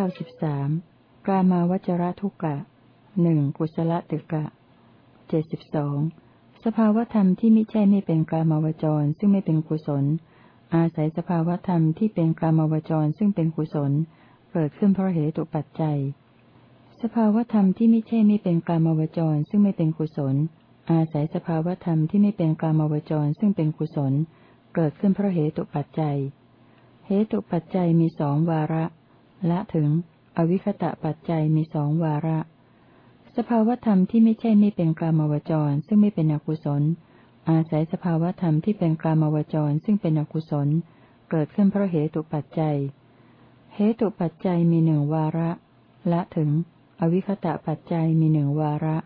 ก้าสิบสามกามาวจระทุกะหนึ่งกุศลตึกะเจ็ดสิบสองสภาวธรรมที่ไม่ใช่ไม่เป็นกามาวจรซึ่งไม่เป็นกุศล อาศัยสภาวธรรมที่เป็นกามาวจรซึ่งเป็นกุศล เกิดขึ้นเพราะเหตุปัจจัย สภาวธรรมที่ไม่ใช่ไม่เป็นกามาวจรซึ่งไม่เป็นกุศล อาศัยสภาวธรรมที่ไม่เป็นกามาวจรซึ่งเป็นกุศล เกิดขึ้นเพราะเหตุปัจจัย เหตุปัจจัยมีสองวาระ ละถึง อวิคตะปัจจัยมีสองวาระ สภาวธรรมที่ไม่ใช่ไม่เป็นกลามวจร ซึ่งไม่เป็นอกุศล อาศัยสภาวธรรมที่เป็นกลามวจร ซึ่งเป็นอกุศล เกิดขึ้นเพราะเหตุปัจจัย เหตุปัจจัยมีหนึ่งวาระ ละถึง อวิคตะปัจจัยมีหนึ่งวาระ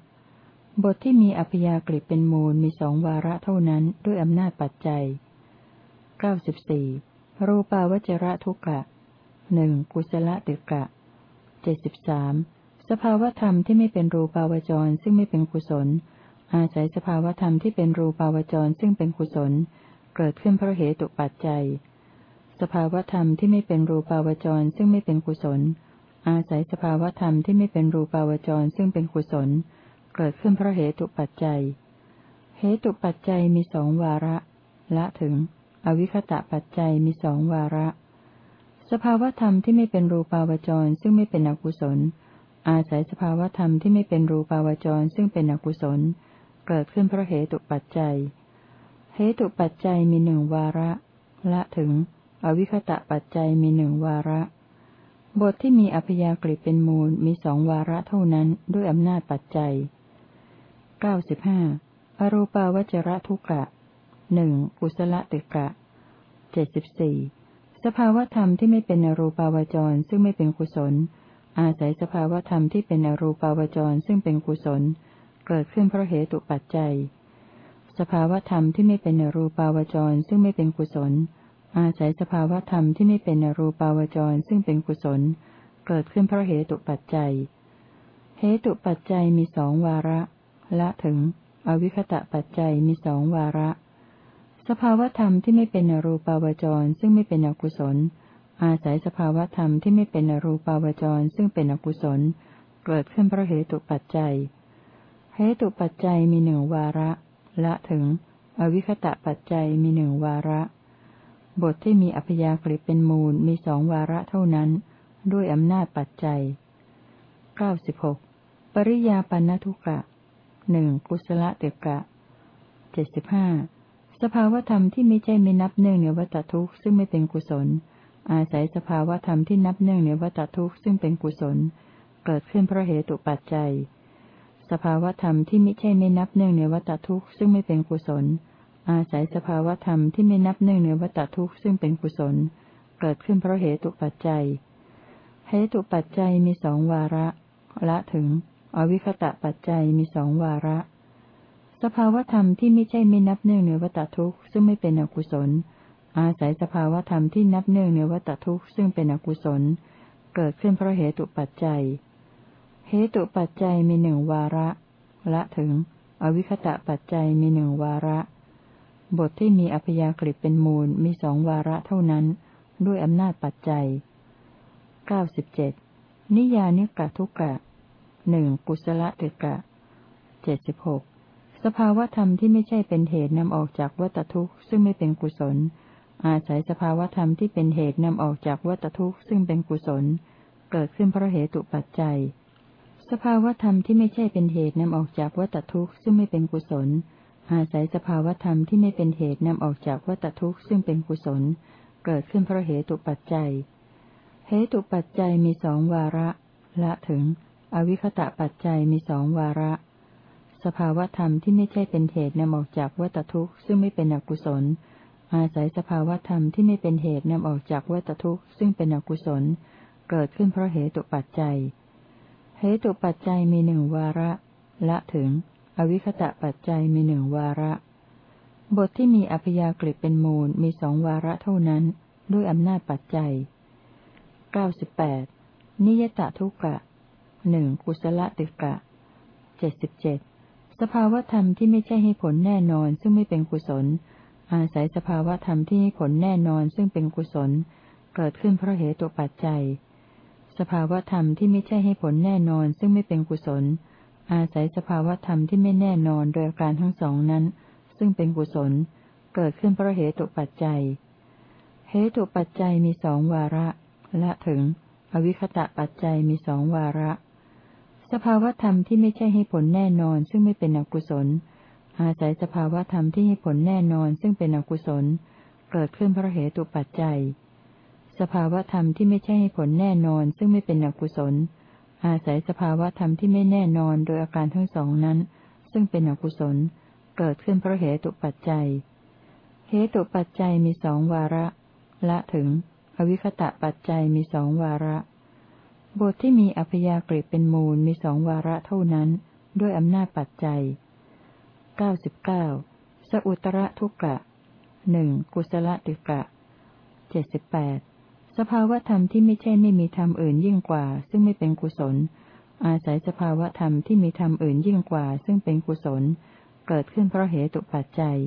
บทที่มีอัพยากฤิเป็นมูลมีสองวาระเท่านั้นด้วยอำนาจปัจจัยเก้าสิบสี่รูปาวจระทุกะ หนึ่งกุศลตึกะเจ็ดสิบสามสภาวธรรมที่ไม่เป็นรูปาวจรซึ่งไม่เป็นกุศล อาศัยสภาวธรรมที่เป็นรูปาวจรซึ่งเป็นกุศล เกิดขึ้นเพราะเหตุปัจจัย สภาวธรรมที่ไม่เป็นรูปาวจรซึ่งไม่เป็นกุศล อาศัยสภาวธรรมที่ไม่เป็นรูปาวจรซึ่งเป็นกุศล เกิดขึ้นเพราะเหตุปัจจัย เหตุปัจจัยมีสองวาระ ละถึง อวิคตะปัจจัยมีสองวาระ ภาวธรรมที่ไม่เป็นรูปาวจรซึ่งไม่เป็นอกุศล อาศัยสภาวธรรมที่ไม่เป็นรูปาวจรซึ่งเป็นอกุศล เกิดขึ้นเพราะเหตุปัจจัย เหตุปัจจัยมีหนึ่งวาระ ละถึง อวิคตะปัจจัยมีหนึ่งวาระ บทที่มีอัพยากฤิเป็นมูลมีสองวาระเท่านั้นด้วยอำนาจปัจจัยเก้าสิบห้าอรูปาวจระทุกะหนึ่งกุศลติกะเจ็ดสิบสี่ สภาวธรรมที่ไม่เป็นอรูปาวจรซึ่งไม่เป็นกุศล อาศัยสภาวธรรมที่เป็นอรูปาวจรซึ่งเป็นกุศล เกิดขึ้นเพราะเหตุปัจจัย สภาวธรรมที่ไม่เป็นอรูปาวจรซึ่งไม่เป็นกุศล อาศัยสภาวธรรมที่ไม่เป็นอรูปาวจรซึ่งเป็นกุศล เกิดขึ้นเพราะเหตุปัจจัย เหตุปัจจัยมีสองวาระ ละถึง อวิคตะปัจจัยมีสองวาระ สภาวธรรมที่ไม่เป็นอรูปาวจรซึ่งไม่เป็นอกุศล อาศัยสภาวธรรมที่ไม่เป็นอรูปาวจรซึ่งเป็นอกุศล เกิดขึ้นเพราะเหตุปัจจัยเหตุปัจจัยมีหนึ่งวาระ ละถึง อวิคตะปัจจัยมีหนึ่งวาระ บทที่มีอัพยากฤิเป็นมูลมีสองวาระเท่านั้น ด้วยอำนาจปัจจัยเก้าสิบหกปริยาปันทุกะหนึ่งกุศลเตกะเจ็ดสิบห้า สภาวธรรมที่ไม่ใช่ไม่นับเนื่องในวัตทุกข์ซึ่งไม่เป็นกุศล อาศัยสภาวธรรมที่นับเนื่องในวัตทุกข์ซึ่งเป็นกุศล เกิดขึ้นเพราะเหตุปัจจัย สภาวธรรมที่ไม่ใช่ไม่นับเนื่องในวัตทุกข์ซึ่งไม่เป็นกุศล อาศัยสภาวธรรมที่ไม่นับเนื่องในวัตทุกข์ซึ่งเป็นกุศล เกิดขึ้นเพราะเหตุปัจจัยเหตุปัจจัยมีสองวาระ ละถึง อวิคตะปัจจัยมีสองวาระ สภาวธรรมที่ไม่ใช่ไม่นับเนื่องในวัตทุกข์ซึ่งไม่เป็นอกุศล อาศัยสภาวธรรมที่นับเนื่องในวัตทุกข์ซึ่งเป็นอกุศล เกิดขึ้นเพราะเหตุปัจจัย เหตุปัจจัยมีหนึ่งวาระ ละถึง อวิคตะปัจจัยมีหนึ่งวาระ บทที่มีอัพยากฤิเป็นมูลมีสองวาระเท่านั้น ด้วยอำนาจปัจจัยเก้าสิบเจ็ดนิยานิกะทุกะหนึ่งกุศลเตกะเจ็ดสิบหก สภาวธรรมที่ไม่ใช่เป็นเหตุนำออกจากวัตทุกข์ซึ่งไม่เป็นกุศล อาศัยสภาวธรรมที่เป็นเหตุนำออกจากวัตทุกข์ซึ่งเป็นกุศล เกิดขึ้นเพราะเหตุปัจจัย สภาวธรรมที่ไม่ใช่เป็นเหตุนำออกจากวัตทุกข์ซึ่งไม่เป็นกุศล อาศัยสภาวธรรมที่ไม่เป็นเหตุนำออกจากวัตทุกข์ซึ่งเป็นกุศล เกิดขึ้นเพราะเหตุปัจจัย เหตุปัจจัยมีสองวาระ ละถึง อวิคตะปัจจัยมีสองวาระ สภาวธรรมที่ไม่ใช่เป็นเหตุนำออกจากวัตทุกข์ซึ่งไม่เป็นอกุศล อาศัยสภาวธรรมที่ไม่เป็นเหตุนำออกจากวัตทุกข์ซึ่งเป็นอกุศล เกิดขึ้นเพราะเหตุปัจจัย เหตุปัจจัยมีหนึ่งวาระ ละถึง อวิคตะปัจจัยมีหนึ่งวาระ บทที่มีอภิยากฤิเป็นมูลมีสองวาระเท่านั้น ด้วยอำนาจปัจจัยเก้าสิบแปดนิยตทุกะหนึ่งกุศลติกะเจ็ดสิบเจ็ด สภาวธรรมที่ไม่ใช่ให้ผลแน่นอนซึ่งไม่เป็นกุศล อาศัยสภาวธรรมที่ให้ผลแน่นอนซึ่งเป็นกุศล เกิดขึ้นเพราะเหตุตัวปัจจัย สภาวธรรมที่ไม่ใช่ให้ผลแน่นอนซึ่งไม่เป็นกุศล อาศัยสภาวธรรมที่ไม่แน่นอนโดยอาการทั้งสองนั้น ซึ่งเป็นกุศล เกิดขึ้นเพราะเหตุปัจจัย เหตุปัจจัยมีสองวาระ ละถึง อวิคตะปัจจัยมีสองวาระ สภาวธรรมที่ไม่ใช่ให้ผลแน่นอนซึ่งไม่เป็นอกุศล อาศัยสภาวธรรมที่ให้ผลแน่นอนซึ่งเป็นอกุศล เกิดขึ้นเพราะเหตุปัจจัย สภาวธรรมที่ไม่ใช่ให้ผลแน่นอนซึ่งไม่เป็นอกุศล อาศัยสภาวธรรมที่ไม่แน่นอนโดยอาการทั้งสองนั้น ซึ่งเป็นอกุศล เกิดขึ้นเพราะเหตุปัจจัย เหตุปัจจัยมีสองวาระ ละถึง อวิคตะปัจจัยมีสองวาระ บทที่มีอัพยากฤิเป็นมูลมีสองวาระเท่านั้น ด้วยอำนาจปัจจัยเก้าสิบเก้าสอุตระทุกะหนึ่งกุศลติกะเจ็ดสิบแปดสภาวธรรมที่ไม่ใช่ไม่มีธรรมอื่นยิ่งกว่า ซึ่งไม่เป็นกุศล อาศัยสภาวธรรมที่มีธรรมอื่นยิ่งกว่า ซึ่งเป็นกุศล เกิดขึ้นเพราะเหตุปัจจัย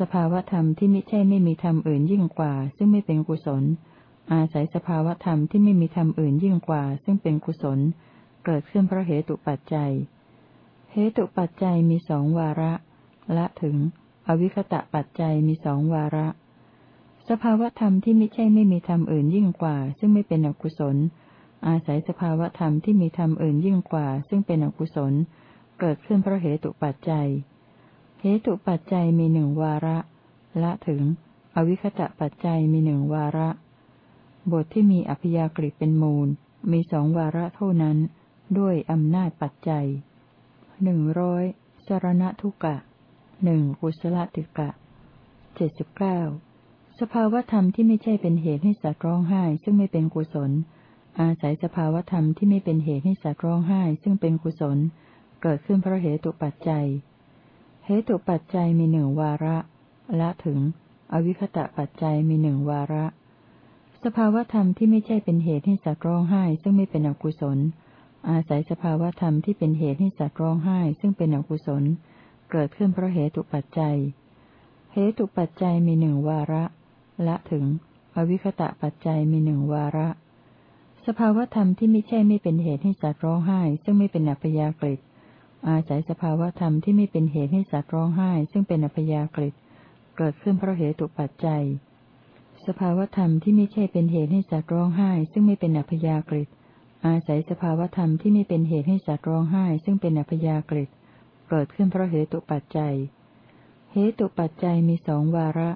สภาวธรรมที่ไม่ใช่ไม่มีธรรมอื่นยิ่งกว่า ซึ่งไม่เป็นกุศล อาศัยสภาวธรรมที่ไม่มีธรรมอื่นยิ่งกว่า ซึ่งเป็นกุศล เกิดขึ้นเพราะเหตุปัจจัย เหตุปัจจัยมีสองวาระ ละถึง อวิคตะปัจจัยมีสองวาระ สภาวธรรมที่ไม่ใช่ไม่มีธรรมอื่นยิ่งกว่า ซึ่งไม่เป็นอกุศล อาศัยสภาวธรรมที่มีธรรมอื่นยิ่งกว่า ซึ่งเป็นอกุศล เกิดขึ้นเพราะเหตุปัจจัย เหตุปัจจัยมีหนึ่งวาระ ละถึง อวิคตะปัจจัยมีหนึ่งวาระ บทที่มีอภิยากฤิเป็นมูล มีสองวาระเท่านั้น ด้วยอำนาจปัจจัยหนึ่งร้อยสารณทุกะหนึ่งกุศลติกะเจ็ดสิบเก้าสภาวธรรมที่ไม่ใช่เป็นเหตุให้สัตว์ร้องไห้ ซึ่งไม่เป็นกุศล อาศัยสภาวธรรมที่ไม่เป็นเหตุให้สัตว์ร้องไห้ ซึ่งเป็นกุศล เกิดขึ้นเพราะเหตุปัจจัย เหตุปัจจัยมีหนึ่งวาระ ละถึง อวิคตะปัจจัยมีหนึ่งวาระ สภาวธรรมที่ไม่ใช่เป็นเหตุให้สัตว์ร้องไห้ ซึ่งไม่เป็นอกุศล อาศัยสภาวธรรมที่เป็นเหตุให้สัตว์ร้องไห้ ซึ่งเป็นอกุศล เกิดขึ้นเพราะเหตุปัจจัย เหตุปัจจัยมีหนึ่งวาระ ละถึง อวิคตะปัจจัยมีหนึ่งวาระ สภาวธรรมที่ไม่ใช่ไม่เป็นเหตุให้สัตว์ร้องไห้ ซึ่งไม่เป็นอัพยากฤิอาศัยสภาวธรรมที่ไม่เป็นเหตุให้สัตว์ร้องไห้ ซึ่งเป็นอัพยากฤิเกิดขึ้นเพราะเหตุปัจจัย สภาวธรรมที่ไม่ใช่เป็นเหตุให้สัตว์ร้องไห้ ซึ่งไม่เป็นอัพยากฤิอาศัยสภาวธรรมที่ไม่เป็นเหตุให้สัตว์ร้องไห้ ซึ่งเป็นอัพยากฤิเกิดขึ้นเพราะเหตุปัจจัย เหตุปัจจัยมีสองวาระ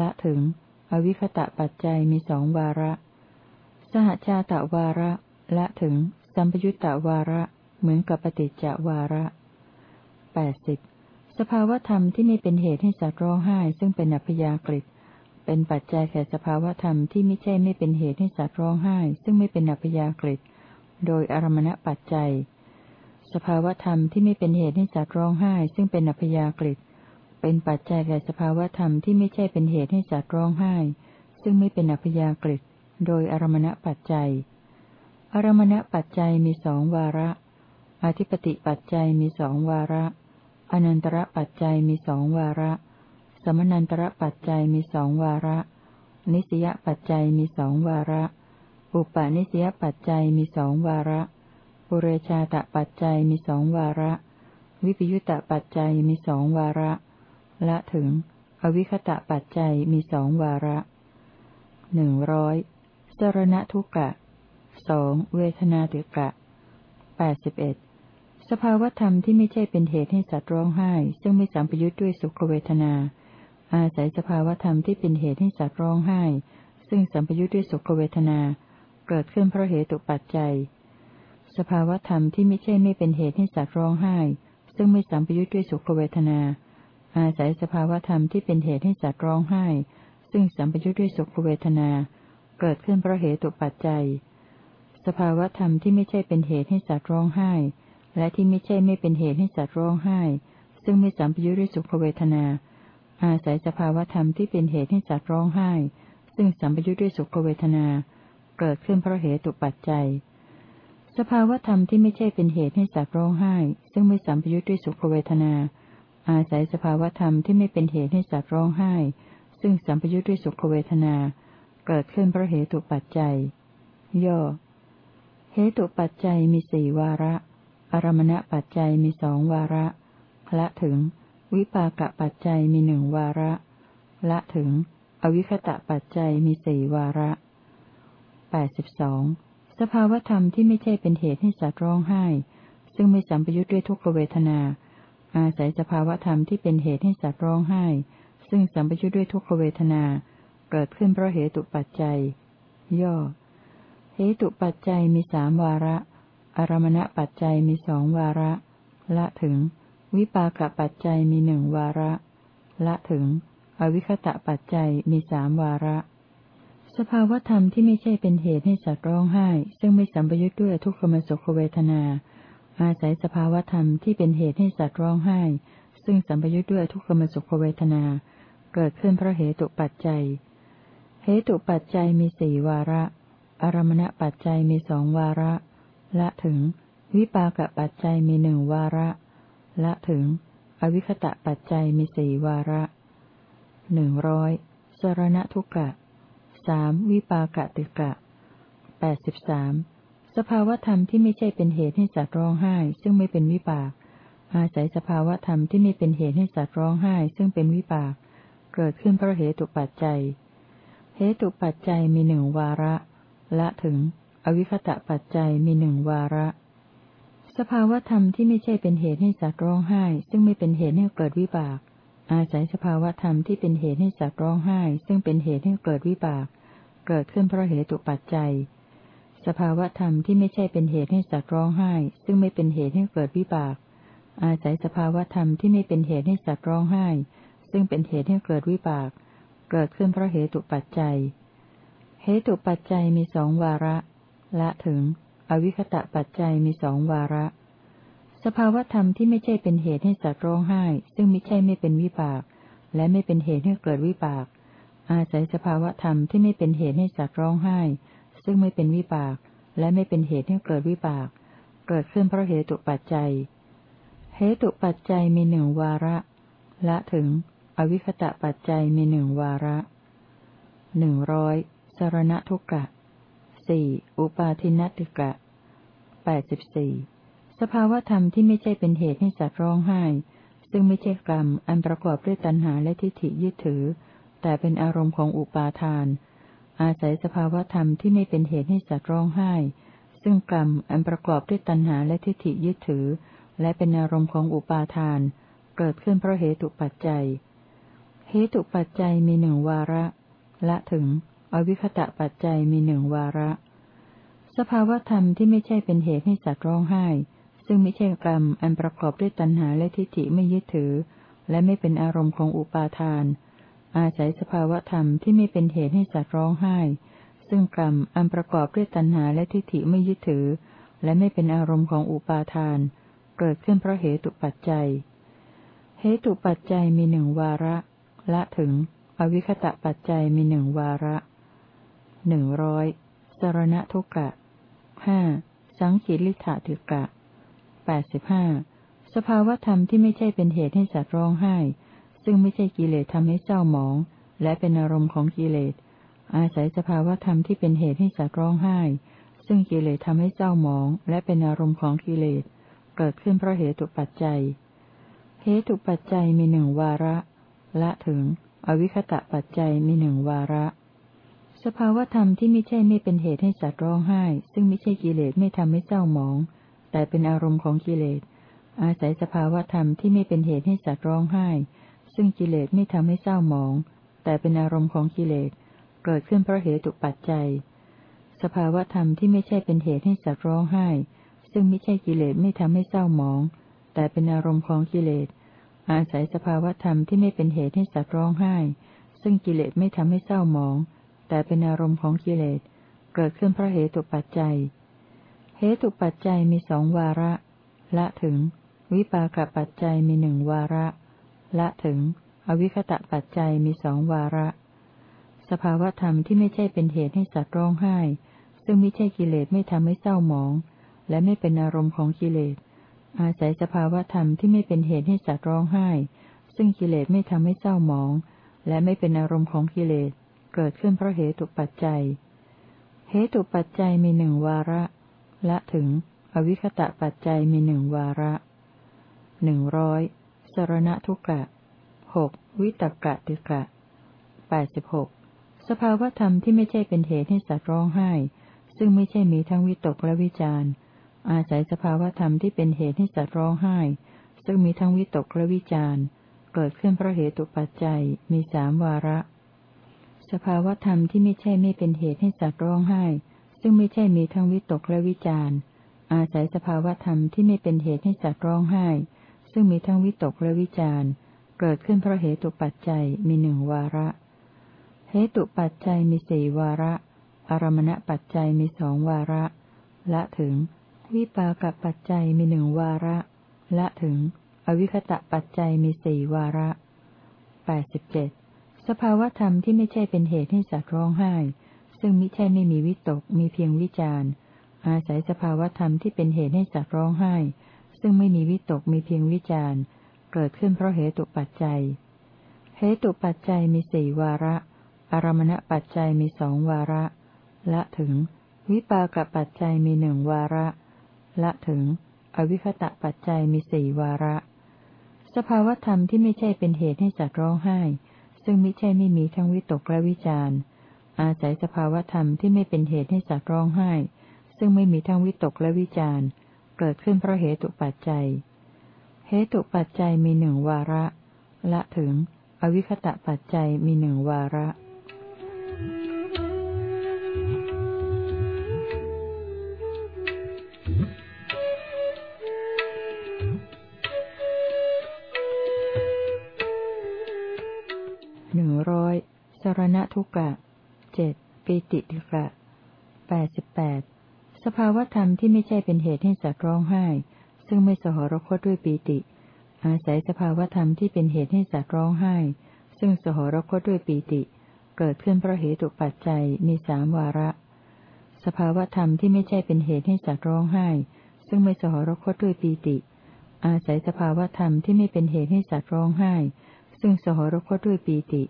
ละถึง อวิคตะปัจจัยมีสองวาระ สหชาตะวาระ ละถึง สัมปยุตตะวาระ เหมือนกับปฏิจจวาระแปดสิบสภาวธรรมที่ไม่เป็นเหตุให้สัตว์ร้องไห้ ซึ่งเป็นอัพยากฤิ เป็นปัจจัยแก่สภาวธรรมที่ไม่ใช่ไม่เป็นเหตุให้สัตว์ร้องไห้ ซึ่งไม่เป็นอัพยากฤิโดยอารมณปัจจัย สภาวธรรมที่ไม่เป็นเหตุให้สัตว์ร้องไห้ ซึ่งเป็นอัพยากฤิเป็นปัจจัยแก่สภาวธรรมที่ไม่ใช่เป็นเหตุให้สัตว์ร้องไห้ ซึ่งไม่เป็นอัพยากฤิโดยอารมณปัจจัย อารมณปัจจัยมีสองวาระ อธิปติปัจจัยมีสองวาระ อนันตระปัจจัยมีสองวาระ สมนันตระปัจจัยมีสองวาระ นิสยปัจจัยมีสองวาระ อุปาณิสยปัจจัยมีสองวาระ ปุเรชาตปัจจัยมีสองวาระ วิปยุตตปัจจัยมีสองวาระ ละถึง อวิคตะปัจจัยมีสองวาระหนึ่งร้อยสรณทุกะสองเวทนาติกะแปดสิบเอ็ดสภาวธรรมที่ไม่ใช่เป็นเหตุให้สัตว์ร้องไห้ ซึ่งไม่สัมปยุทธ์ด้วยสุขเวทนา อาศัยสภาวธรรมที่เป็นเหตุให้สัตว์ร้องไห้ ซึ่งสัมปยุทธ์ด้วยสุขเวทนา เกิดขึ้นเพราะเหตุปัจจัย สภาวธรรมที่ไม่ใช่ไม่เป็นเหตุให้สัตว์ร้องไห้ ซึ่งไม่สัมปยุทธ์ด้วยสุขเวทนา อาศัยสภาวธรรมที่เป็นเหตุให้สัตว์ร้องไห้ ซึ่งสัมปยุทธ์ด้วยสุขเวทนา เกิดขึ้นเพราะเหตุปัจจัย สภาวธรรมที่ไม่ใช่เป็นเหตุให้สัตว์ร้องไห้ และที่ไม่ใช่ไม่เป็นเหตุให้สัตว์ร้องไห้ ซึ่งไม่สัมปยุทธ์ด้วยสุขเวทนา อาศัยสภาวธรรมที่เป็นเหตุให้สัตว์ร้องไห้ ซึ่งสัมปยุทธ์ด้วยสุขเวทนา เกิดขึ้นเพราะเหตุตุปัจจัย สภาวธรรมที่ไม่ใช่เป็นเหตุให้สัตว์ร้องไห้ ซึ่งไม่สัมปยุทธ์ด้วยสุขเวทนา อาศัยสภาวธรรมที่ไม่เป็นเหตุให้สัตว์ร้องไห้ ซึ่งสัมปยุทธ์ด้วยสุขเวทนา เกิดขึ้นเพราะเหตุปัจจัย ย่อ เหตุปัจจัยมีสี่วาระ อารมณปัจจัยมีสองวาระละถึง วิปากปัจจัยมีหนึ่งวาระ ละถึง อวิคตะปัจจัยมีสี่วาระแปดสิบสองสภาวธรรมที่ไม่ใช่เป็นเหตุให้สัตว์ร้องไห้ ซึ่งไม่สัมปยุทธ์ด้วยทุกขเวทนา อาศัยสภาวธรรมที่เป็นเหตุให้สัตว์ร้องไห้ ซึ่งสัมปยุทธ์ด้วยทุกขเวทนา เกิดขึ้นเพราะเหตุปัจจัย ย่อ เหตุปัจจัยมีสามวาระ อารมณปัจจัยมีสองวาระ ละถึง วิปากปัจจัยมีหนึ่งวาระ ละถึง อวิคตะปัจจัยมีสามวาระ สภาวธรรมที่ไม่ใช่เป็นเหตุให้สัตว์ร้องไห้ ซึ่งไม่สัมปยุทธ์ด้วยทุกขมสุขเวทนา อาศัยสภาวธรรมที่เป็นเหตุให้สัตว์ร้องไห้ ซึ่งสัมปยุทธ์ด้วยทุกขมสุขเวทนา เกิดขึ้นเพราะเหตุปัจจัย เหตุปัจจัยมีสี่วาระ อารมณปัจจัยมีสองวาระ ละถึง วิปากปัจจัยมีหนึ่งวาระ ละถึง อวิคตะปัจจัยมีสี่วาระหนึ่งร้อยสรณทุกะสามวิปากติกะแปดสิบสามสภาวธรรมที่ไม่ใช่เป็นเหตุให้สัตว์ร้องไห้ ซึ่งไม่เป็นวิปาก อาศัยสภาวธรรมที่ไม่เป็นเหตุให้สัตว์ร้องไห้ ซึ่งเป็นวิปาก เกิดขึ้นเพราะเหตุปัจจัย เหตุปัจจัยมีหนึ่งวาระ ละถึง อวิคตะปัจจัยมีหนึ่งวาระ สภาวธรรมที่ไม่ใช่เป็นเหตุให้สัตว์ร้องไห้ ซึ่งไม่เป็นเหตุให้เกิดวิบาก อาศัยสภาวธรรมที่เป็นเหตุให้สัตว์ร้องไห้ ซึ่งเป็นเหตุให้เกิดวิบาก เกิดขึ้นเพราะเหตุปัจจัย สภาวธรรมที่ไม่ใช่เป็นเหตุให้สัตว์ร้องไห้ ซึ่งไม่เป็นเหตุให้เกิดวิบาก อาศัยสภาวธรรมที่ไม่เป็นเหตุให้สัตว์ร้องไห้ ซึ่งเป็นเหตุให้เกิดวิบาก เกิดขึ้นเพราะเหตุปัจจัย เหตุปัจจัยมีสองวาระ ละถึง อวิคตะปัจจัยมีสองวาระ สภาวธรรมที่ไม่ใช่เป็นเหตุให้สัตว์ร้องไห้ ซึ่งไม่ใช่ไม่เป็นวิบาก และไม่เป็นเหตุให้เกิดวิบาก อาศัยสภาวธรรมที่ไม่เป็นเหตุให้สัตว์ร้องไห้ ซึ่งไม่เป็นวิบาก และไม่เป็นเหตุให้เกิดวิบาก เกิดขึ้นเพราะเหตุปัจจัย เหตุปัจจัยมีหนึ่งวาระ ละถึง อวิคตะปัจจัยมีหนึ่งวาระหนึ่งร้อยสารณทุกะ สี่อุปาทินติกะแปดสิบสี่สภาวธรรมที่ไม่ใช่เป็นเหตุให้สัตว์ร้องไห้ ซึ่งไม่ใช่กรรมอันประกอบด้วยตัณหาและทิฏฐิยึดถือ แต่เป็นอารมณ์ของอุปาทาน อาศัยสภาวธรรมที่ไม่เป็นเหตุให้สัตว์ร้องไห้ ซึ่งกรรมอันประกอบด้วยตัณหาและทิฏฐิยึดถือ และเป็นอารมณ์ของอุปาทาน เกิดขึ้นเพราะเหตุปัจจัย เหตุปัจจัยมีหนึ่งวาระ ละถึง อวิคตะปัจจัยมีหนึ่งวาระ สภาวธรรมที่ไม่ใช่เป็นเหตุให้สัตว์ร้องไห้ ซึ่งไม่ใช่กรรมอันประกอบด้วยตัณหาและทิฏฐิไม่ยึดถือ และไม่เป็นอารมณ์ของอุปาทาน อาศัยสภาวธรรมที่ไม่เป็นเหตุให้สัตว์ร้องไห้ ซึ่งกรรมอันประกอบด้วยตัณหาและทิฏฐิไม่ยึดถือ และไม่เป็นอารมณ์ของอุปาทาน เกิดขึ้นเพราะเหตุปัจจัย เหตุปัจจัยมีหนึ่งวาระ ละถึง อวิคตะปัจจัยมีหนึ่งวาระ หนึ่งร้อยสรณทุกะห้าสังขีริธาติกะแปดสิบห้าสภาวธรรมที่ไม่ใช่เป็นเหตุให้สัตว์ร้องไห้ ซึ่งไม่ใช่กิเลสทำให้เศร้าหมอง และเป็นอารมณ์ของกิเลส อาศัยสภาวธรรมที่เป็นเหตุให้สัตว์ร้องไห้ ซึ่งกิเลสทำให้เศร้าหมอง และเป็นอารมณ์ของกิเลส เกิดขึ้นเพราะเหตุปัจจัย เหตุปัจจัยมีหนึ่งวาระ ละถึง อวิคตะปัจจัยมีหนึ่งวาระ สภาวธรรมที่ไม่ใช่ไม่เป็นเหตุให้สัตว์ร้องไห้ ซึ่งไม่ใช่กิเลสไม่ทำให้เศร้าหมอง แต่เป็นอารมณ์ของกิเลส อาศัยสภาวธรรมที่ไม่เป็นเหตุให้สัตว์ร้องไห้ ซึ่งกิเลสไม่ทำให้เศร้าหมอง แต่เป็นอารมณ์ของกิเลส เกิดขึ้นเพราะเหตุปัจจัย สภาวธรรมที่ไม่ใช่เป็นเหตุให้สัตว์ร้องไห้ ซึ่งไม่ใช่กิเลสไม่ทำให้เศร้าหมอง แต่เป็นอารมณ์ของกิเลส อาศัยสภาวธรรมที่ไม่เป็นเหตุให้สัตว์ร้องไห้ ซึ่งกิเลสไม่ทำให้เศร้าหมอง แต่เป็นอารมณ์ของกิเลส เกิดขึ้นเพราะเหตุปัจจัย เหตุปัจจัยมีสองวาระ ละถึง วิปากปัจจัยมีหนึ่งวาระ ละถึง อวิคตะปัจจัยมีสองวาระ สภาวธรรมที่ไม่ใช่เป็นเหตุให้สัตว์ร้องไห้ ซึ่งไม่ใช่กิเลสไม่ทำให้เศร้าหมอง และไม่เป็นอารมณ์ของกิเลส อาศัยสภาวธรรมที่ไม่เป็นเหตุให้สัตว์ร้องไห้ ซึ่งกิเลสไม่ทำให้เศร้าหมอง และไม่เป็นอารมณ์ของกิเลส เกิดขึ้นเพราะเหตุปัจจัย เหตุปัจจัยมีหนึ่งวาระ ละถึง อวิคตะปัจจัยมีหนึ่งวาระหนึ่งร้อยสรณทุกะหกวิตกะติกะแปดสิบหกสภาวธรรมที่ไม่ใช่เป็นเหตุให้สัตว์ร้องไห้ ซึ่งไม่ใช่มีทั้งวิตกและวิจารอาศัยสภาวธรรมที่เป็นเหตุให้สัตว์ร้องไห้ ซึ่งมีทั้งวิตกและวิจารเกิดขึ้นเพราะเหตุปัจจัยมีสามวาระ สภาวธรรมที่ไม่ใช่ไม่เป็นเหตุให้สัตว์ร้องไห้ ซึ่งไม่ใช่มีทั้งวิตกและวิจารอาศัยสภาวธรรมที่ไม่เป็นเหตุให้สัตว์ร้องไห้ ซึ่งมีทั้งวิตกและวิจารเกิดขึ้นเพราะเหตุปัจจัยมีหนึ่งวาระ เหตุปัจจัยมีสี่วาระ อารมณปัจจัยมีสองวาระ ละถึง วิปากปัจจัยมีหนึ่งวาระ ละถึง อวิคตะปัจจัยมีสี่วาระแปดสิบเจ็ด สภาวธรรมที่ไม่ใช่เป็นเหตุให้สัตว์ร้องไห้ ซึ่งมิใช่ไม่มีวิตก มีเพียงวิจารอาศัยสภาวธรรมที่เป็นเหตุให้สัตว์ร้องไห้ ซึ่งไม่มีวิตก มีเพียงวิจารเกิดขึ้นเพราะเหตุปัจจัย เหตุปัจจัยมีสี่วาระ อารมณปัจจัยมีสองวาระ ละถึง วิปากปัจจัยมีหนึ่งวาระ ละถึง อวิคตะปัจจัยมีสี่วาระ สภาวธรรมที่ไม่ใช่เป็นเหตุให้สัตว์ร้องไห้ ซึ่งมิใช่ไม่มีทั้งวิตกและวิจารอาศัยสภาวธรรมที่ไม่เป็นเหตุให้สัตว์ร้องไห้ ซึ่งไม่มีทั้งวิตกและวิจารเกิดขึ้นเพราะเหตุปัจจัย เหตุปัจจัยมีหนึ่งวาระ ละถึง อวิคตะปัจจัยมีหนึ่งวาระ ณทุกะเจ็ดปิติทุกะแปดสิบแปดสภาวธรรมที่ไม่ใช่เป็นเหตุให้สัตว์ร้องไห้ ซึ่งไม่สหรคตด้วยปีติ อาศัยสภาวธรรมที่เป็นเหตุให้สัตว์ร้องไห้ ซึ่งสหรคตด้วยปีติ เกิดขึ้นเพราะเหตุปัจจัยมีสามวาระ สภาวธรรมที่ไม่ใช่เป็นเหตุให้สัตว์ร้องไห้ ซึ่งไม่สหรคตด้วยปีติ อาศัยสภาวธรรมที่ไม่เป็นเหตุให้สัตว์ร้องไห้ ซึ่งสหรคตด้วยปีติ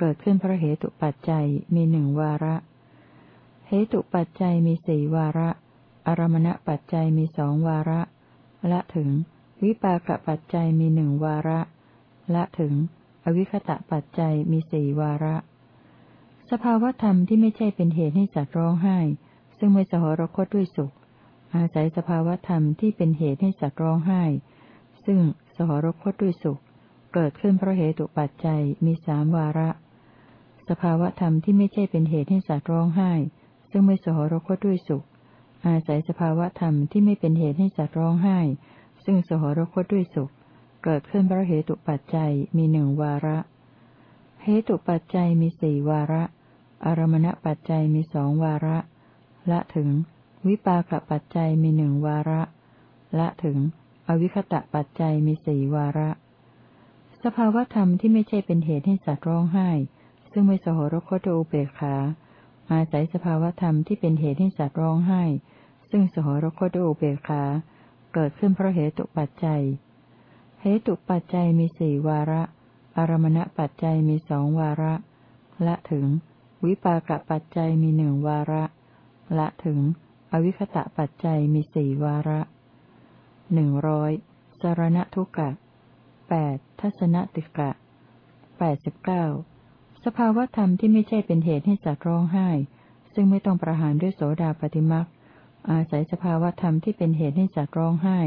เกิดขึ้นเพราะเหตุปัจจัยมีหนึ่งวาระ เหตุปัจจัยมีสี่วาระ อารมณปัจจัยมีสองวาระ ละถึง วิปากปัจจัยมีหนึ่งวาระ ละถึง อวิคตะปัจจัยมีสี่วาระ สภาวธรรมที่ไม่ใช่เป็นเหตุให้สัตว์ร้องไห้ ซึ่งไม่สหรคตด้วยสุข อาศัยสภาวธรรมที่เป็นเหตุให้สัตว์ร้องไห้ ซึ่งสหรคตด้วยสุขเกิดขึ้นเพราะเหตุปัจจัยมีสามวาระ สภาวธรรมที่ไม่ใช่เป็นเหตุให้สัตว์ร้องไห้ ซึ่งไม่สหรคตด้วยสุข อาศัยสภาวธรรมที่ไม่เป็นเหตุให้สัตว์ร้องไห้ ซึ่งสหรคตด้วยสุข เกิดขึ้นเพราะเหตุปัจจัยมีหนึ่งวาระ เหตุปัจจัยมีสี่วาระ อารมณปัจจัยมีสองวาระ ละถึง วิปากปัจจัยมีหนึ่งวาระ ละถึง อวิคตะปัจจัยมีสี่วาระ สภาวธรรมที่ไม่ใช่เป็นเหตุให้สัตว์ร้องไห้ ซึ่งไม่สหรคตอุเบกขา อาศัยสภาวธรรมที่เป็นเหตุให้สัตว์ร้องไห้ ซึ่งสหรคตอุเบกขา เกิดขึ้นเพราะเหตุปัจจัย เหตุปัจจัยมีสี่วาระ อารมณปัจจัยมีสองวาระ ละถึง วิปากปัจจัยมีหนึ่งวาระ ละถึง อวิคตะปัจจัยมีสี่วาระหนึ่งร้อยสารณทุกะแปดทัศนติกะแปดสิบเก้า สภาวธรรมที่ไม่ใช่เป็นเหตุให้สัตว์ร้องไห้ ซึ่งไม่ต้องประหารด้วยโสดาปฏิมักอาศัยสภาวธรรมที่เป็นเหตุให้สัตว์ร้องไห้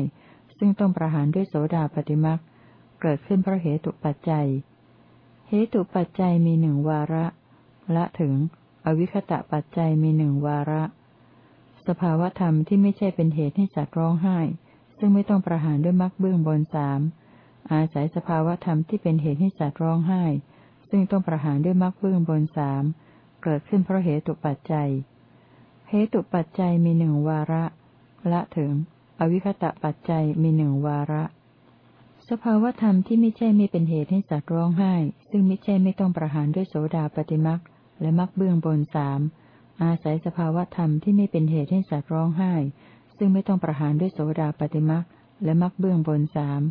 ซึ่งต้องประหารด้วยโสดาปฏิมักเกิดขึ้นเพราะเหตุปัจจัย เหตุปัจจัยมีหนึ่งวาระ ละถึง อวิคตะปัจจัยมีหนึ่งวาระ สภาวธรรมที่ไม่ใช่เป็นเหตุให้สัตว์ร้องไห้ ซึ่งไม่ต้องประหารด้วยมรรคเบื้องบนสามอาศัยสภาวธรรมที่เป็นเหตุให้สัตว์ร้องไห้ ซึ่งต้องประหารด้วยมรรคเบื้องบนสามเกิดขึ้นเพราะเหตุปัจจัย เหตุปัจจัยมีหนึ่งวาระ ละถึง อวิคตะปัจจัยมีหนึ่งวาระ สภาวธรรมที่ไม่ใช่ไม่เป็นเหตุให้สัตว์ร้องไห้ ซึ่งไม่ใช่ไม่ต้องประหารด้วยโสดาปฏิมักและมรรคเบื้องบนสามอาศัยสภาวธรรมที่ไม่เป็นเหตุให้สัตว์ร้องไห้ ซึ่งไม่ต้องประหารด้วยโสดาปฏิมักและมรรคเบื้องบนสาม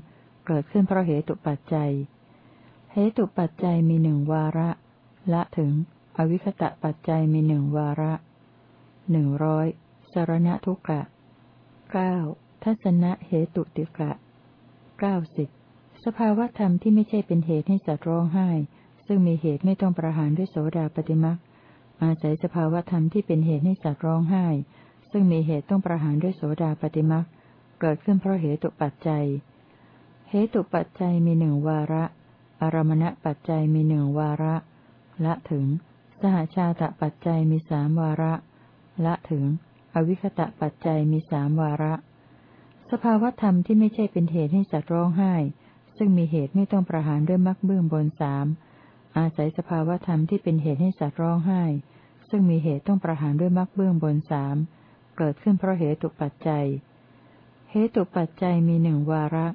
เกิดขึ้นเพราะเหตุปัจจัย เหตุปัจจัยมีหนึ่งวาระ ละถึง อวิคตะปัจจัยมีหนึ่งวาระหนึ่งร้อยสารณทุกะเก้าทัศนะเหตุติกะเก้าสิบสภาวธรรมที่ไม่ใช่เป็นเหตุให้สัตว์ร้องไห้ ซึ่งมีเหตุไม่ต้องประหารด้วยโสดาปฏิมักอาศัยสภาวธรรมที่เป็นเหตุให้สัตว์ร้องไห้ ซึ่งมีเหตุต้องประหารด้วยโสดาปฏิมักเกิดขึ้นเพราะเหตุปัจจัย เหตุปัจจัยมีหนึ่งวาระ อารมณปัจจัยมีหนึ่งวาระ ละถึง สหชาตปัจจัยมีสามวาระ ละถึง อวิคตะปัจจัยมีสามวาระ สภาวธรรมที่ไม่ใช่เป็นเหตุให้สัตว์ร้องไห้ ซึ่งมีเหตุไม่ต้องประหารด้วยมรรคเบื้องบนสามอาศัยสภาวธรรมที่เป็นเหตุให้สัตว์ร้องไห้ ซึ่งมีเหตุต้องประหารด้วยมรรคเบื้องบนสามเกิดขึ้นเพราะเหตุปัจจัย เหตุปัจจัยมีหนึ่งวาระ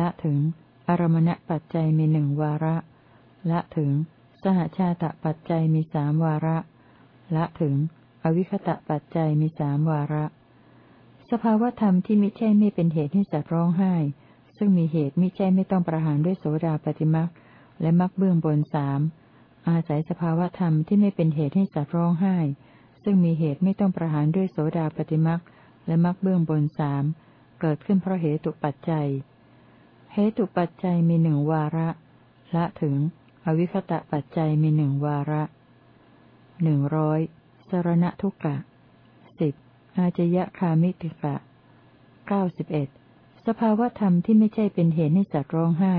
ละถึง อารมณปัจจัยมีหนึ่งวาระ ละถึง สหชาตปัจจัยมีสามวาระ ละถึง อวิคตะปัจจัยมีสามวาระ สภาวธรรมที่มิใช่ไม่เป็นเหตุให้สัตว์ร้องไห้ ซึ่งมีเหตุมิใช่ไม่ต้องประหารด้วยโสดาปฏิมักและมรรคเบื้องบนสามอาศัยสภาวธรรมที่ไม่เป็นเหตุให้สัตว์ร้องไห้ ซึ่งมีเหตุไม่ต้องประหารด้วยโสดาปฏิมักและมรรคเบื้องบนสามเกิดขึ้นเพราะเหตุปัจจัย เหตุปัจจัยมีหนึ่งวาระ ละถึง อวิคตะปัจจัยมีหนึ่งวาระหนึ่งร้อยสรณทุกกะสิบอาจยะคามิติกะเก้าสิบเอ็ดสภาวธรรมที่ไม่ใช่เป็นเหตุให้สัตว์ร้องไห้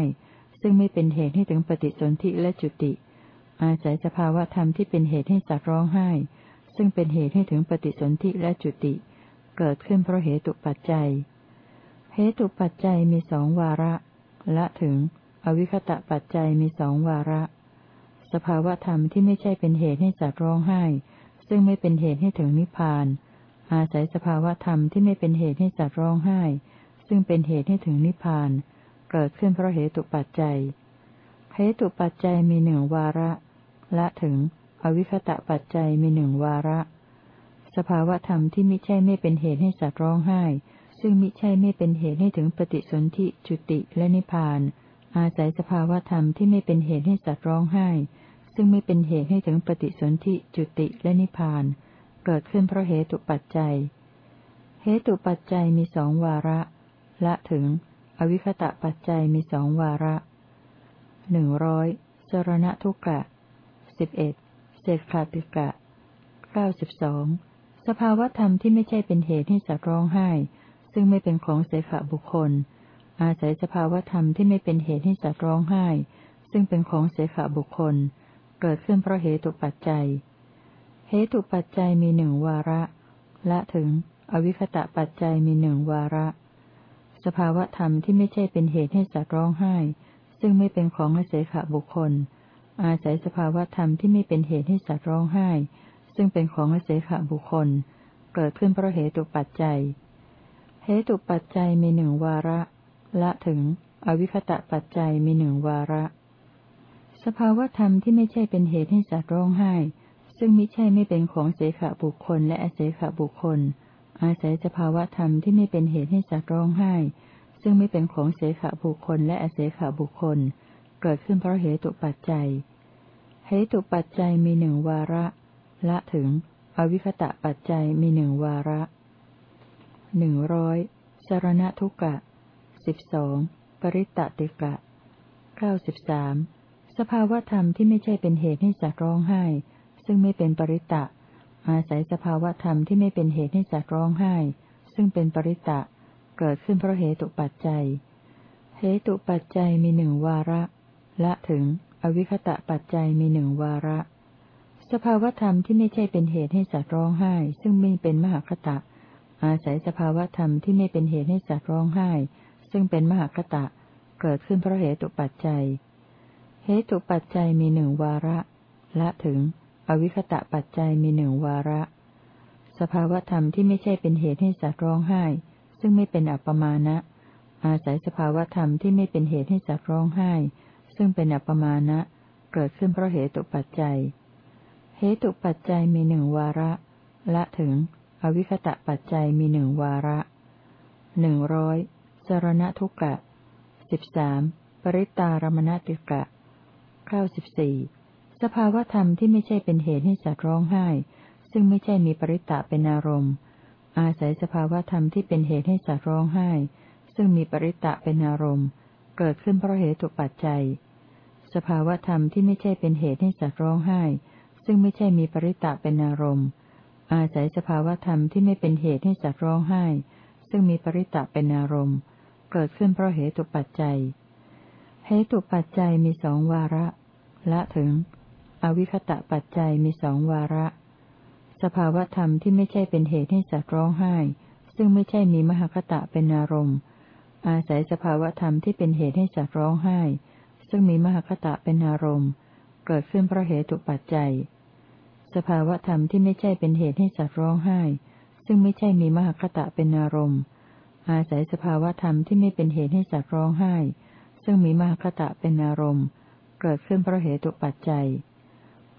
ซึ่งไม่เป็นเหตุให้ถึงปฏิสนธิและจุติ อาศัยสภาวะธรรมที่เป็นเหตุให้สัตว์ร้องไห้ ซึ่งเป็นเหตุให้ถึงปฏิสนธิและจุติ เกิดขึ้นเพราะเหตุปัจจัย เหตุปัจจัยมีสองวาระ ละถึง อวิคตะปัจจัยมีสองวาระ สภาวะธรรมที่ไม่ใช่เป็นเหตุให้สัตว์ร้องไห้ ซึ่งไม่เป็นเหตุให้ถึงนิพพาน อาศัยสภาวะธรรมที่ไม่เป็นเหตุให้สัตว์ร้องไห้ ซึ่งเป็นเหตุให้ถึงนิพพาน เกิดขึ้นเพราะเหตุปัจจัย เหตุปัจจัยมีหนึ่งวาระ ละถึง อวิคตะปัจจัยมีหนึ่งวาระ สภาวธรรมที่ไมิใช่ไม่เป็นเหตุให้สัตว์ร้องไห้ ซึ่งมิใช่ไม่เป็นเหตุให้ถึงปฏิสนธิจุติและนิพพาน อาศัยสภาวธรรมที่ไม่เป็นเหตุให้สัตว์ร้องไห้ ซึ่งไม่เป็นเหตุให้ถึงปฏิสนธิจุติและนิพพาน เกิดขึ้นเพราะเหตุปัจจัย เหตุปัจจัยมีสองวาระ ละถึง อวิคตะปัจจัยมีสองวาระหนึ่งร้อยสรณทุกะสิบเอ็ดเศษขาติกะเก้าสิบสองสภาวธรรมที่ไม่ใช่เป็นเหตุให้สัตว์ร้องไห้ ซึ่งไม่เป็นของเสขบุคคล อาศัยสภาวธรรมที่ไม่เป็นเหตุให้สัตว์ร้องไห้ ซึ่งเป็นของเสขบุคคล เกิดขึ้นเพราะเหตุปัจจัย เหตุปัจจัยมีหนึ่งวาระ ละถึง อวิคตะปัจจัยมีหนึ่งวาระ สภาวธรรมที่ไม่ใช่เป็นเหตุให้สัตว์ร้องไห้ ซึ่งไม่เป็นของอาศัยขบุคคล อาศัยสภาวธรรมที่ไม่เป็นเหตุให้สัตว์ร้องไห้ ซึ่งเป็นของอาศัยขบุคคล เกิดขึ้นเพราะเหตุปัจจัย เหตุปัจจัยมีหนึ่งวาระ ละถึง อวิคตะปัจจัยมีหนึ่งวาระ สภาวธรรมที่ไม่ใช่เป็นเหตุให้สัตว์ร้องไห้ ซึ่งไม่ใช่ไม่เป็นของเสขบุคคลและอาศัยขบุคคล อาศัยสภาวธรรมที่ไม่เป็นเหตุให้สัตว์ร้องไห้ ซึ่งไม่เป็นของเสขบุคคลและอเสขบุคคล เกิดขึ้นเพราะเหตุปัจจัย เหตุปัจจัยมีหนึ่งวาระ ละถึง อวิคตะปัจจัยมีหนึ่งวาระ หนึ่งร้อยสารณทุกะสิบสองปริตติกะเก้าสิบสามสภาวธรรมที่ไม่ใช่เป็นเหตุให้สัตว์ร้องไห้ ซึ่งไม่เป็นปริตตะ อาศัยสภาวธรรมที่ไม่เป็นเหตุให้สัตว์ร้องไห้ ซึ่งเป็นปริตะ เกิดขึ้นเพราะเหตุปัจจัย เหตุปัจจัยมีหนึ่งวาระ ละถึง อวิคตะปัจจัยมีหนึ่งวาระ สภาวธรรมที่ไม่ใช่เป็นเหตุให้สัตว์ร้องไห้ ซึ่งไม่เป็นมหคตะ อาศัยสภาวธรรมที่ไม่เป็นเหตุให้สัตว์ร้องไห้ ซึ่งเป็นมหคตะ เกิดขึ้นเพราะเหตุปัจจัย เหตุปัจจัยมีหนึ่งวาระ ละถึง อวิคตะปัจจัยมีหนึ่งวาระ สภาวธรรมที่ไม่ใช่เป็นเหตุให้สัตว์ร้องไห้ ซึ่งไม่เป็นอัปมาณะอาศัยสภาวธรรมที่ไม่เป็นเหตุให้สัตว์ร้องไห้ ซึ่งเป็นอัปมาณะเกิดขึ้นเพราะเหตุปัจจัย เหตุปัจจัยมีหนึ่งวาระ ละถึง อวิคตะปัจจัยมีหนึ่งวาระหนึ่งร้อยสรณทุกะสิบสามปริตารมณติกะเก้าสิบสี่สภาวธรรมที่ไม่ใช่เป็นเหตุให้สัตว์ร้องไห้ ซึ่งไม่ใช่มีปริตะเป็นอารมณ์ อาศัยสภาวธรรมที่เป็นเหตุให้สัตว์ร้องไห้ ซึ่งมีปริตะเป็นอารมณ์ เกิดขึ้นเพราะเหตุปัจจัย สภาวธรรมที่ไม่ใช่เป็นเหตุให้สัตว์ร้องไห้ ซึ่งไม่ใช่มีปริตะเป็นอารมณ์ อาศัยสภาวธรรมที่ไม่เป็นเหตุให้สัตว์ร้องไห้ ซึ่งมีปริตะเป็นอารมณ์ เกิดขึ้นเพราะเหตุปัจจัย เหตุปัจจัยมีสองวาระ ละถึง อวิคตะปัจจัยมีสองวาระ สภาวธรรมที่ไม่ใช่เป็นเหตุให้สัตว์ร้องไห้ ซึ่งไม่ใช่มีมหคตะเป็นอารมณ์ อาศัยสภาวธรรมที่เป็นเหตุให้สัตว์ร้องไห้ ซึ่งมีมหคตะเป็นอารมณ์ เกิดขึ้นเพราะเหตุปัจจัย สภาวธรรมที่ไม่ใช่เป็นเหตุให้สัตว์ร้องไห้ ซึ่งไม่ใช่มีมหคตะเป็นอารมณ์ อาศัยสภาวธรรมที่ไม่เป็นเหตุให้สัตว์ร้องไห้ ซึ่งมีมหคตะเป็นอารมณ์ เกิดขึ้นเพราะเหตุปัจจัย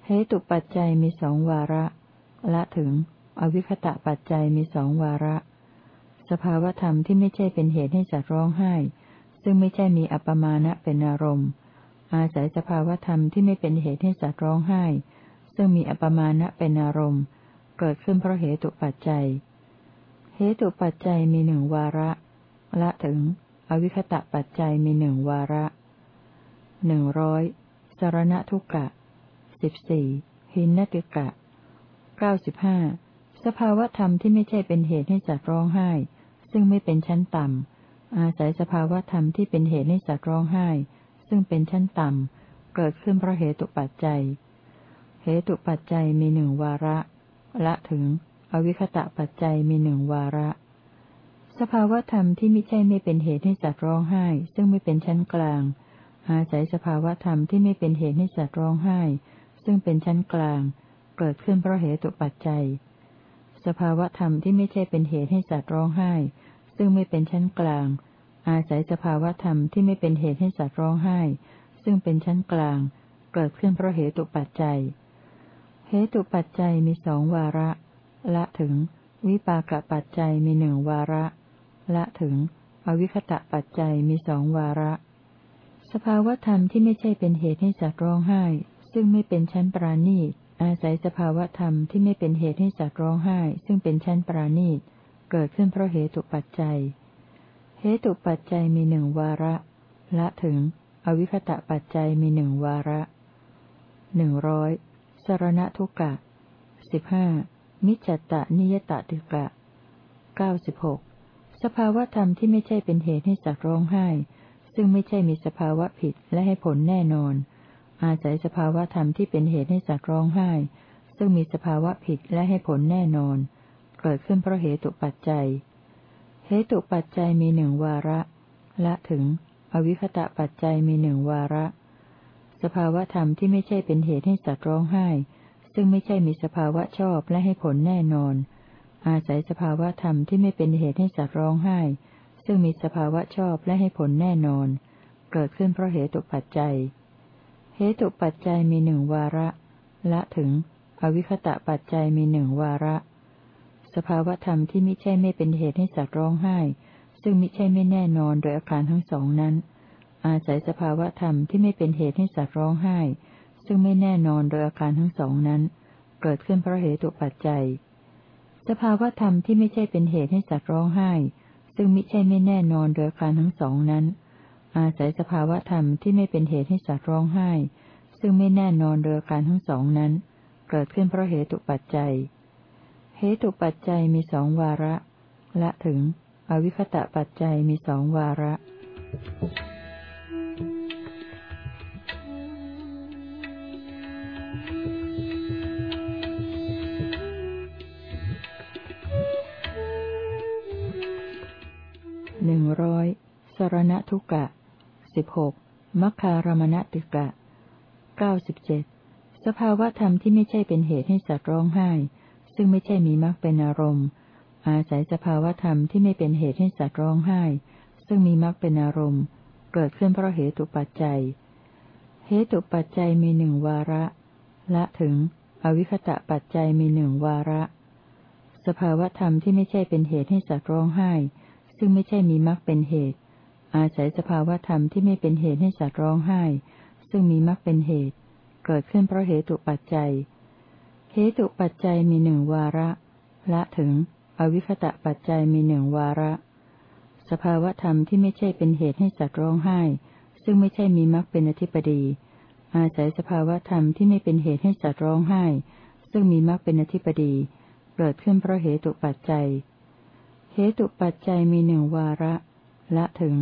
เหตุปัจจัยมีสองวาระ ละถึง อวิคตะปัจจัยมีสองวาระ สภาวธรรมที่ไม่ใช่เป็นเหตุให้สัตว์ร้องไห้ ซึ่งไม่ใช่มีอัปมาณะเป็นอารมณ์ อาศัยสภาวธรรมที่ไม่เป็นเหตุให้สัตว์ร้องไห้ ซึ่งมีอัปมาณะเป็นอารมณ์ เกิดขึ้นเพราะเหตุปัจจัย เหตุปัจจัยมีหนึ่งวาระ ละถึง อวิคตะปัจจัยมีหนึ่งวาระหนึ่งร้อยสารณทุกกะสิบสี่หินนติกะเก้าสิบห้าสภาวธรรมที่ไม่ใช่เป็นเหตุให้สัตว์ร้องไห้ ซึ่งไม่เป็นชั้นต่ำ อาศัยสภาวธรรมที่เป็นเหตุให้สัตว์ร้องไห้ ซึ่งเป็นชั้นต่ำ เกิดขึ้นเพราะเหตุปัจจัย เหตุปัจจัยมีหนึ่งวาระ ละถึง อวิคตะปัจจัยมีหนึ่งวาระ สภาวธรรมที่ไม่ใช่ไม่เป็นเหตุให้สัตว์ร้องไห้ ซึ่งไม่เป็นชั้นกลาง อาศัยสภาวธรรมที่ไม่เป็นเหตุให้สัตว์ร้องไห้ ซึ่งเป็นชั้นกลาง เกิดขึ้นเพราะเหตุปัจจัย สภาวธรรมที่ไม่ใช่เป็นเหตุให้สัตว์ร้องไห้ ซึ่งไม่เป็นชั้นกลาง อาศัยสภาวธรรมที่ไม่เป็นเหตุให้สัตว์ร้องไห้ ซึ่งเป็นชั้นกลาง เกิดขึ้นเพราะเหตุปัจจัย เหตุปัจจัยมีสองวาระ ละถึง วิปากปัจจัยมีหนึ่งวาระ ละถึง อวิคตะปัจจัยมีสองวาระ สภาวธรรมที่ไม่ใช่เป็นเหตุให้สัตว์ร้องไห้ ซึ่งไม่เป็นชั้นปราณีตอาศัยสภาวธรรมที่ไม่เป็นเหตุให้สัตว์ร้องไห้ ซึ่งเป็นชั้นปราณีตเกิดขึ้นเพราะเหตุปัจจัย เหตุปัจจัยมีหนึ่งวาระ ละถึง อวิคตะปัจจัยมีหนึ่งวาระหนึ่งร้อย สรณทุกะสิบห้ามิจจตนิยตติกะเก้าสิบหกสภาวธรรมที่ไม่ใช่เป็นเหตุให้สัตว์ร้องไห้ ซึ่งไม่ใช่มีสภาวะผิดและให้ผลแน่นอน อาศัยสภาวธรรมที่เป็นเหตุให้สัตว์ร้องไห้ ซึ่งมีสภาวะผิดและให้ผลแน่นอน เกิดขึ้นเพราะเหตุปัจจัย เหตุปัจจัยมีหนึ่งวาระ ละถึง อวิคตะปัจจัยมีหนึ่งวาระ สภาวะธรรมที่ไม่ใช่เป็นเหตุให้สัตว์ร้องไห้ ซึ่งไม่ใช่มีสภาวะชอบและให้ผลแน่นอน อาศัยสภาวะธรรมที่ไม่เป็นเหตุให้สัตว์ร้องไห้ ซึ่งมีสภาวะชอบและให้ผลแน่นอน เกิดขึ้นเพราะเหตุปัจจัย เหตุปัจจัยมีหนึ่งวาระ ละถึง อวิคตะปัจจัยมีหนึ่งวาระ สภาวะธรรมที่ไม่ใช่ไม่เป็นเหตุให้สัตว์ร้องไห้ ซึ่งไม่ใช่ไม่แน่นอนโดยอาการทั้งสองนั้น อาศัยสภาวะธรรมที่ไม่เป็นเหตุให้สัตว์ร้องไห้ ซึ่งไม่แน่นอนโดยอาการทั้งสองนั้น เกิดขึ้นเพราะเหตุปัจจัย สภาวะธรรมที่ไม่ใช่เป็นเหตุให้สัตว์ร้องไห้ ซึ่งม่ใช่ไม่แน่นอนโดยอาการทั้งสองนั้น อาศัยสภาวะธรรมที่ไม่เป็นเหตุให้สัตว์ร้องไห้ ซึ่งไม่แน่นอนโดยอาการทั้งสองนั้น เกิดขึ้นเพราะเหตุปัจจัย เหตุปัจจัยมีสองวาระ ละถึง อวิคตะปัจจัยมีสองวาระห รณทุกะสิบหกมัคคารมณติกะเก้าสิบเจ็ดสภาวะธรรมที่ไม่ใช่เป็นเหตุให้สัตว์ร้องไห้ ซึ่งไม่ใช่มีมรรคเป็นอารมณ์ อาศัยสภาวะธรรมที่ไม่เป็นเหตุให้สัตว์ร้องไห้ ซึ่งมีมรรคเป็นอารมณ์ เกิดขึ้นเพราะเหตุปัจจัย เหตุปัจจัยมีหนึ่งวาระ ละถึง อวิคตะปัจจัยมีหนึ่งวาระ สภาวะธรรมที่ไม่ใช่เป็นเหตุให้สัตว์ร้องไห้ ซึ่งไม่ใช่มีมรรคเป็นเหตุ อาศัยสภาวธรรมที่ไม่เป็นเหตุให้สัตว์ร้องไห้ ซึ่งมีมรรคเป็นเหตุ เกิดขึ้นเพราะเหตุปัจจัย เหตุปัจจัยมีหนึ่งวาระ ละถึง อวิคตะปัจจัยมีหนึ่งวาระ สภาวธรรมที่ไม่ใช่เป็นเหตุให้สัตว์ร้องไห้ ซึ่งไม่ใช่มีมรรคเป็นอธิปดี อาศัยสภาวธรรมที่ไม่เป็นเหตุให้สัตว์ร้องไห้ ซึ่งมีมรรคเป็นอธิปดี เกิดขึ้นเพราะเหตุปัจจัย เหตุปัจจัยมีหนึ่งวาระ ละถึง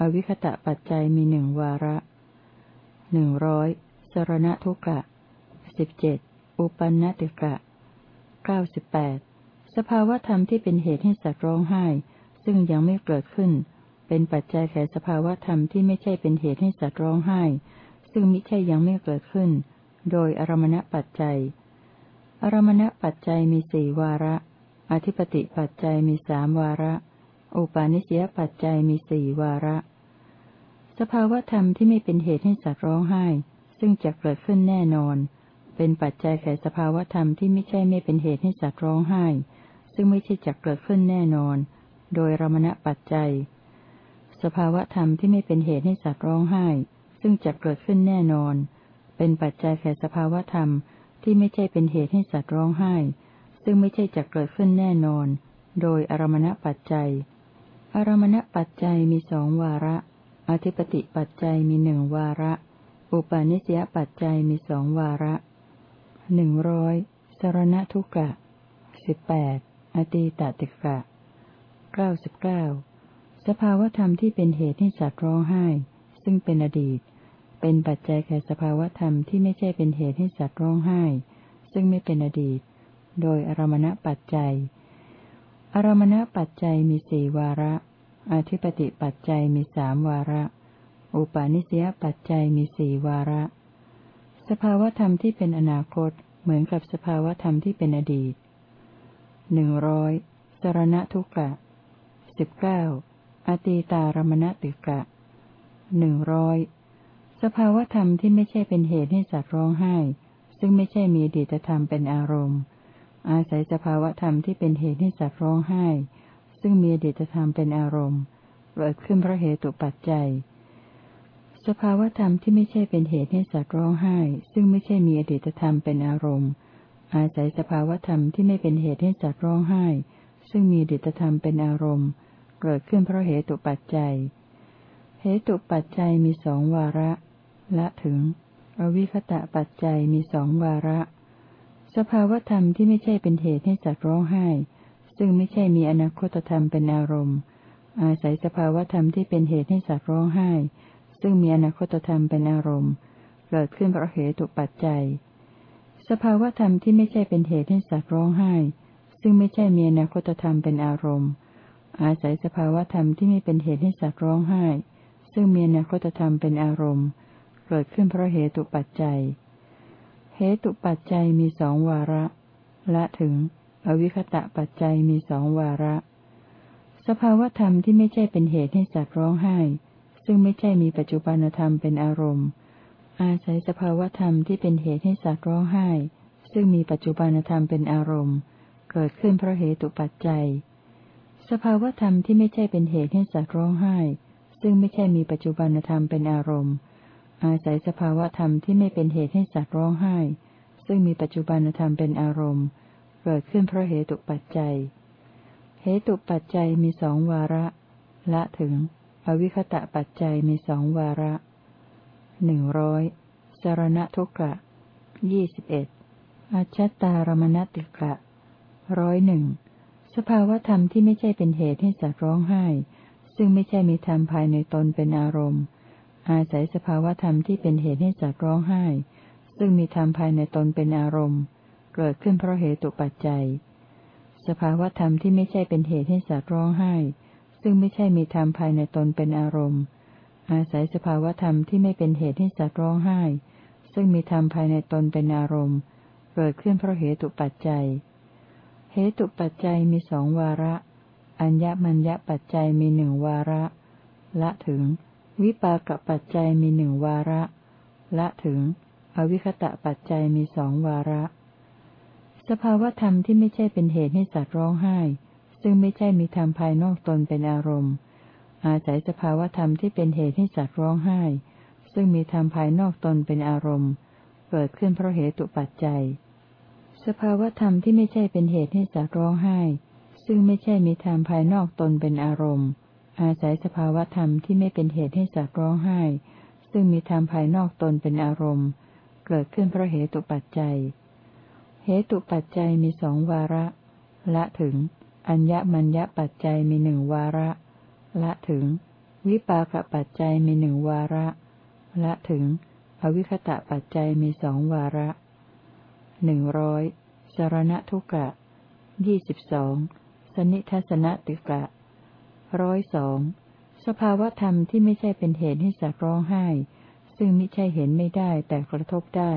อวิคตะปัจจัยมีหนึ่งวาระหนึ่งร้อยสรณทุกะสิบเจ็ดอุปันนติกะเก้าสิบแปดสภาวธรรมที่เป็นเหตุให้สัตว์ร้องไห้ ซึ่งยังไม่เกิดขึ้น เป็นปัจจัยแก่สภาวธรรมที่ไม่ใช่เป็นเหตุให้สัตว์ร้องไห้ ซึ่งมิใช่ยังไม่เกิดขึ้น โดยอารมณปัจจัย อารมณปัจจัยมีสี่วาระ อธิปติปัจจัยมีสามวาระ อุปาณิสยปัจจัยมีสี่วาระ สภาวธรรมที่ไม่เป็นเหตุให้สัตว์ร้องไห้ ซึ่งจะเกิดขึ้นแน่นอน เป็นปัจจัยแก่สภาวธรรมที่ไม่ใช่ไม่เป็นเหตุให้สัตว์ร้องไห้ ซึ่งไม่ใช่จักเกิดขึ้นแน่นอน โดยรมณปัจจัย สภาวธรรมที่ไม่เป็นเหตุให้สัตว์ร้องไห้ ซึ่งจะเกิดขึ้นแน่นอน เป็นปัจจัยแก่สภาวธรรมที่ไม่ใช่เป็นเหตุให้สัตว์ร้องไห้ ซึ่งไม่ใช่จักเกิดขึ้นแน่นอน โดยอารมณปัจจัย อารมณปัจจัยมีสองวาระ อธิปติปัจจัยมีหนึ่งวาระ อุปาณิสยปัจจัยมีสองวาระหนึ่งร้อยสารณทุกะสิบแปดอตีตติกะเก้าสิบเก้าสภาวธรรมที่เป็นเหตุให้สัตว์ร้องไห้ ซึ่งเป็นอดีต เป็นปัจจัยแก่สภาวธรรมที่ไม่ใช่เป็นเหตุให้สัตว์ร้องไห้ ซึ่งไม่เป็นอดีต โดยอารมณปัจจัย รมณปัจจัยมีสี่วาระ อธิปติปัจจัยมีสามวาระ อุปาณิสยปัจจัยมีสี่วาระ สภาวธรรมที่เป็นอนาคตเหมือนกับสภาวธรรมที่เป็นอดีตหนึ่งร้อยสรณทุกะสิบเก้าอตีตารมณติกะหนึ่งร้อยสภาวธรรมที่ไม่ใช่เป็นเหตุให้สัตว์ร้องไห้ ซึ่งไม่ใช่มีดีตธรรมเป็นอารมณ์ อาศัยสภาวธรรมที่เป็นเหตุให้สัตว์ร้องไห้ ซึ่งมีดีตธรรมเป็นอารมณ์เกิดขึ้นเพราะเหตุปัจจัย สภาวธรรมที่ไม่ใช่เป็นเหตุให้สัตว์ร้องไห้ ซึ่งไม่ใช่มีอดีตธรรมเป็นอารมณ์ อาศัยสภาวธรรมที่ไม่เป็นเหตุให้สัตว์ร้องไห้ ซึ่งมีดิตธรรมเป็นอารมณ์ เกิดขึ้นเพราะเหตุปัจจัย เหตุปัจจัยมีสองวาระ ละถึง อวิคตะปัจจัยมีสองวาระ สภาวธรรมที่ไม่ใช่เป็นเหตุให้สัตว์ร้องไห้ ซึ่งไม่ใช่มีอนาคตธรรมเป็นอารมณ์ อาศัยสภาวธรรมที่เป็นเหตุให้สัตว์ร้องไห้ ซึ่งมีอนาคตธรรมเป็นอารมณ์เกิดขึ้นเพราะเหตุปัจจัย สภาวธรรมที่ไม่ใช่เป็นเหตุให้สัตว์ร้องไห้ ซึ่งไม่ใช่มีอนาคตธรรมเป็นอารมณ์ อาศัยสภาวธรรมที่ไม่เป็นเหตุให้สัตว์ร้องไห้ ซึ่งมีอนาคตธรรมเป็นอารมณ์ เกิดขึ้นเพราะเหตุปัจจัย เหตุปัจจัยมีสองวาระ ละถึง อวิคตะปัจจัยมีสองวาระ สภาวธรรมที่ไม่ใช่เป็นเหตุให้สัตว์ร้องไห้ ซึ่งไม่ใช่มีปัจจุบันธรรมเป็นอารมณ์ อาศัยสภาวธรรมที่เป็นเหตุให้สัตว์ร้องไห้ ซึ่งมีปัจจุบันธรรมเป็นอารมณ์ เกิดขึ้นเพราะเหตุปัจจัย สภาวธรรมที่ไม่ใช่เป็นเหตุให้สัตว์ร้องไห้ ซึ่งไม่ใช่มีปัจจุบันธรรมเป็นอารมณ์ อาศัยสภาวะธรรมที่ไม่เป็นเหตุให้สัตว์ร้องไห้ ซึ่งมีปัจจุบันธรรมเป็นอารมณ์ เกิดขึ้นเพราะเหตุปัจจัย เหตุปัจจัยมีสองวาระ ละถึง อวิคตะปัจจัยมีสองวาระหนึ่งร้อยสารณทุกะยี่สิบเอ็ดอาชัตตารมณติกะร้อยหนึ่งสภาวธรรมที่ไม่ใช่เป็นเหตุให้สัตว์ร้องไห้ ซึ่งไม่ใช่มีธรรมภายในตนเป็นอารมณ์ อาศัยสภาวธรรมที่เป็นเหตุให้สัตว์ร้องไห้ ซึ่งมีธรรมภายในตนเป็นอารมณ์ เกิดขึ้นเพราะเหตุปัจจัย สภาวธรรมที่ไม่ใช่เป็นเหตุให้สัตว์ร้องไห้ ซึ่งไม่ใช่มีธรรมภายในตนเป็นอารมณ์ อาศัยสภาวธรรมที่ไม่เป็นเหตุให้สัตว์ร้องไห้ ซึ่งมีธรรมภายในตนเป็นอารมณ์ เกิดขึ้นเพราะเหตุปัจจัย เหตุปัจจัยมีสองวาระ อัญญมัญญปัจจัยมีหนึ่งวาระ ละถึง วิปากปัจจัยมีหนึ่งวาระ ละถึง อวิคตะปัจจัยมีสองวาระ สภาวธรรมที่ไม่ใช่เป็นเหตุให้สัตว์ร้องไห้ ซึ่งไม่ใช่มีธรรมภายนอกตนเป็นอารมณ์ อาศัยสภาวธรรมที่เป็นเหตุให้สัตว์ร้องไห้ ซึ่งมีธรรมภายนอกตนเป็นอารมณ์ เกิดขึ้นเพราะเหตุปัจจัย สภาวธรรมที่ไม่ใช่เป็นเหตุให้สัตว์ร้องไห้ ซึ่งไม่ใช่มีธรรมภายนอกตนเป็นอารมณ์ อาศัยสภาวธรรมที่ไม่เป็นเหตุให้สัตว์ร้องไห้ ซึ่งมีธรรมภายนอกตนเป็นอารมณ์ เกิดขึ้นเพราะเหตุปัจจัย เหตุปัจจัยมีสองวาระ ละถึง อัญญมัญญปัจจัยมีหนึ่งวาระ ละถึง วิปากปัจจัยมีหนึ่งวาระ ละถึง อวิคตะปัจจัยมีสองวาระหนึ่งร้อยสารณทุกะยี่สิบสองสนิทัศนติกะ ร้อยสองสภาวธรรมที่ไม่ใช่เป็นเหตุให้สัตว์ร้องไห้ ซึ่งมิใช่เห็นไม่ได้แต่กระทบได้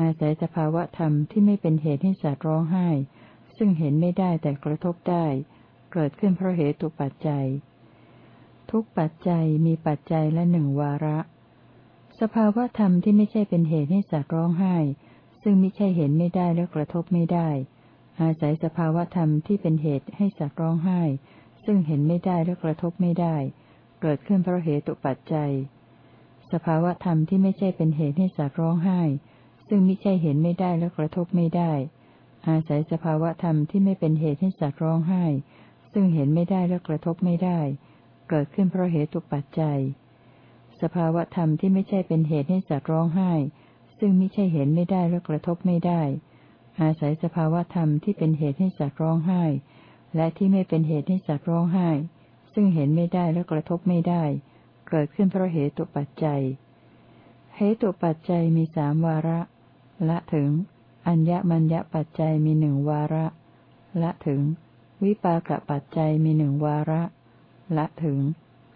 อาศัยสภาวธรรมที่ไม่เป็นเหตุให้สัตว์ร้องไห้ ซึ่งเห็นไม่ได้แต่กระทบได้ เกิดขึ้นเพราะเหตุปัจจัย ทุกปัจจัยมีปัจจัยละหนึ่งวาระ สภาวธรรมที่ไม่ใช่เป็นเหตุให้สัตว์ร้องไห้ ซึ่งมิใช่เห็นไม่ได้และกระทบไม่ได้ อาศัยสภาวธรรมที่เป็นเหตุให้สัตว์ร้องไห้ ซึ่งเห็นไม่ได้และกระทบไม่ได้ เกิดขึ้นเพราะเหตุปัจจัย สภาวะธรรมที่ไม่ใช่เป็นเหตุให้สัตว์ร้องไห้ ซึ่งไมิใช่เห็นไม่ได้และกระทบไม่ได้ อาศัยสภาวะธรรมที่ไม่เป็นเหตุให้สัตว์ร้องไห้ ซึ่งเห็นไม่ได้และกระทบไม่ได้ เกิดขึ้นเพราะเหตุปัจจัย สภาวะธรรมที่ไม่ใช่เป็นเหตุให้สัตว์ร้องไห้ ซึ่งไมิใช่เห็นไม่ได้และกระทบไม่ได้ อาศัยสภาวะธรรมที่เป็นเหตุให้สัตว์ร้องไห้ และที่ไม่เป็นเหตุให้สัตว์ร้องไห้ ซึ่งเห็นไม่ได้และกระทบไม่ได้ เกิดขึ้นเพราะเหตุปัจจัย เหตุปัจจัยมีสามวาระ ละถึง อัญญมัญญปัจจัยมีหนึ่งวาระ ละถึง วิปากปัจจัยมีหนึ่งวาระ ละถึง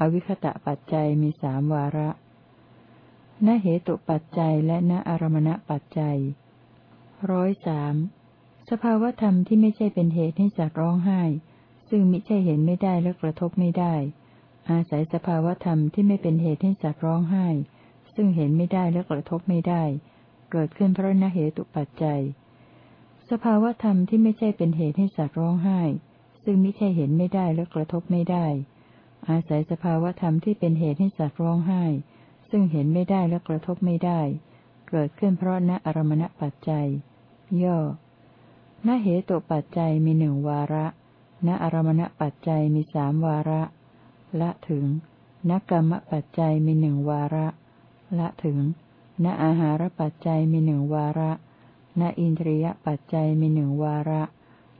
อวิคตะปัจจัยมีสามวาระณเหตุปัจจัยและณอารมณปัจจัยร้อยสาม สภาวธรรมที่ไม่ใช่เป็นเหตุให้สัตว์ร้องไห้ ซึ่งมิใช่เห็นไม่ได้และกระทบไม่ได้ อาศัยสภาวธรรมที่ไม่เป็นเหตุให้สัตว์ร้องไห้ ซึ่งเห็นไม่ได้และกระทบไม่ได้ เกิดขึ้นเพราะณเหตุปัจจัย สภาวธรรมที่ไม่ใช่เป็นเหตุให้สัตว์ร้องไห้ ซึ่งมิใช่เห็นไม่ได้และกระทบไม่ได้ อาศัยสภาวธรรมที่เป็นเหตุให้สัตว์ร้องไห้ ซึ่งเห็นไม่ได้และกระทบไม่ได้ เกิดขึ้นเพราะณอารมณปัจจัย ย่อ ณเหตุปัจจัยมีหนึ่งวาระ ณอารมณปัจจัยมีสามวาระ ละถึง ณกรรมปัจจัยมีหนึ่งวาระ ละถึง ณอาหารปัจจัยมีหนึ่งวาระ ณอินทรียปัจจัยมีหนึ่งวาระ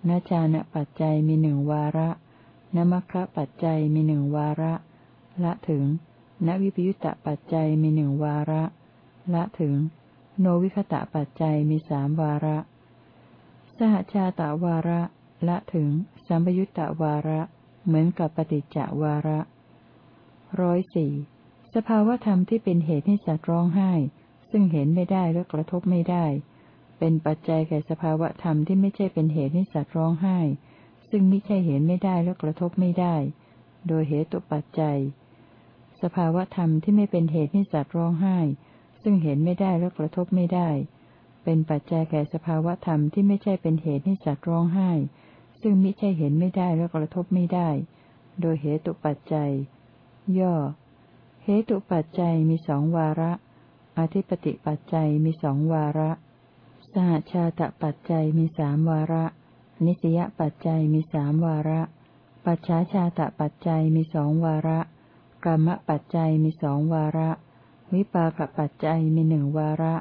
ณจานปัจจัยมีหนึ่งวาระ ณมัคคะปัจจัยมีหนึ่งวาระ ละถึง ณวิปยุตตปัจจัยมีหนึ่งวาระ ละถึง โนวิคตะปัจจัยมีสามวาระ สหชาตวาระ ละถึง สัมยุตตวาระ เหมือนกับปฏิจจวาระร้อยสี่สภาวธรรมที่เป็นเหตุให้สัตว์ร้องไห้ ซึ่งเห็นไม่ได้และกระทบไม่ได้ เป็นปัจจัยแก่สภาวธรรมที่ไม่ใช่เป็นเหตุให้สัตว์ร้องไห้ ซึ่งไม่ใช่เห็นไม่ได้และกระทบไม่ได้ โดยเหตุปัจจัย สภาวธรรมที่ไม่เป็นเหตุให้สัตว์ร้องไห้ ซึ่งเห็นไม่ได้และกระทบไม่ได้ เป็นปัจจัยแก่สภาวธรรมที่ไม่ใช่เป็นเหตุให้สัตว์ร้องไห้ ซึ่งมิใช่เห็นไม่ได้และกระทบไม่ได้ โดยเหตุปัจจัย ย่อ เหตุปัจจัยมีสองวาระ อธิปติปัจจัยมีสองวาระ สหชาตปัจจัยมีสามวาระ นิสยปัจจัยมีสามวาระ ปัจฉาชาตปัจจัยมีสองวาระกรรมปัจจัยมีสองวาระ วิปากปัจจัยมีหนึ่งวาระ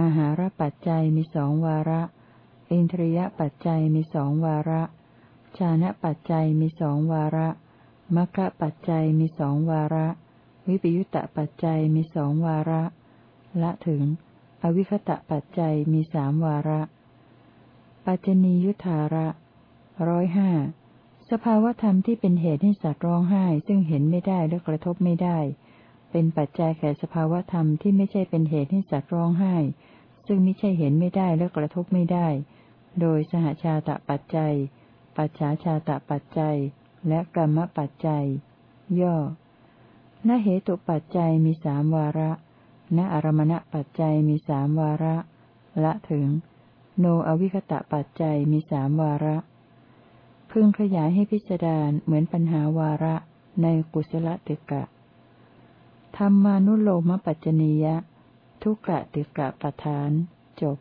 อาหารปัจจัยมีสองวาระ อินทรียปัจจัยมีสองวาระ ชานะปัจจัยมีสองวาระมัคคะปัจจัยมีสองวาระ วิปยุตตปัจจัยมีสองวาระ ละถึง อวิคตะปัจจัยมีสามวาระ ปัจจนียุทธาระร้อยห้าสภาวธรรมที่เป็นเหตุให้สัตว์ร้องไห้ ซึ่งเห็นไม่ได้และกระทบไม่ได้ เป็นปัจจัยแก่สภาวธรรมที่ไม่ใช่เป็นเหตุให้สัตว์ร้องไห้ ซึ่งไม่ใช่เห็นไม่ได้และกระทบไม่ได้ โดยสหชาตะปัจจัย ปัจฉาชาตะปัจจัย และกรรมปัจจัย ย่อณเหตุปัจจัยมีสามวาระ ณอารมณปัจจัยมีสามวาระ ละถึง โนอวิคตะปัจจัยมีสามวาระ พึงขยายให้พิจารณาเหมือนปัญหาวาระในกุศลติกะ ธรรมานุโลมปัจจนียะ ทุกกะติกะประธาน จบ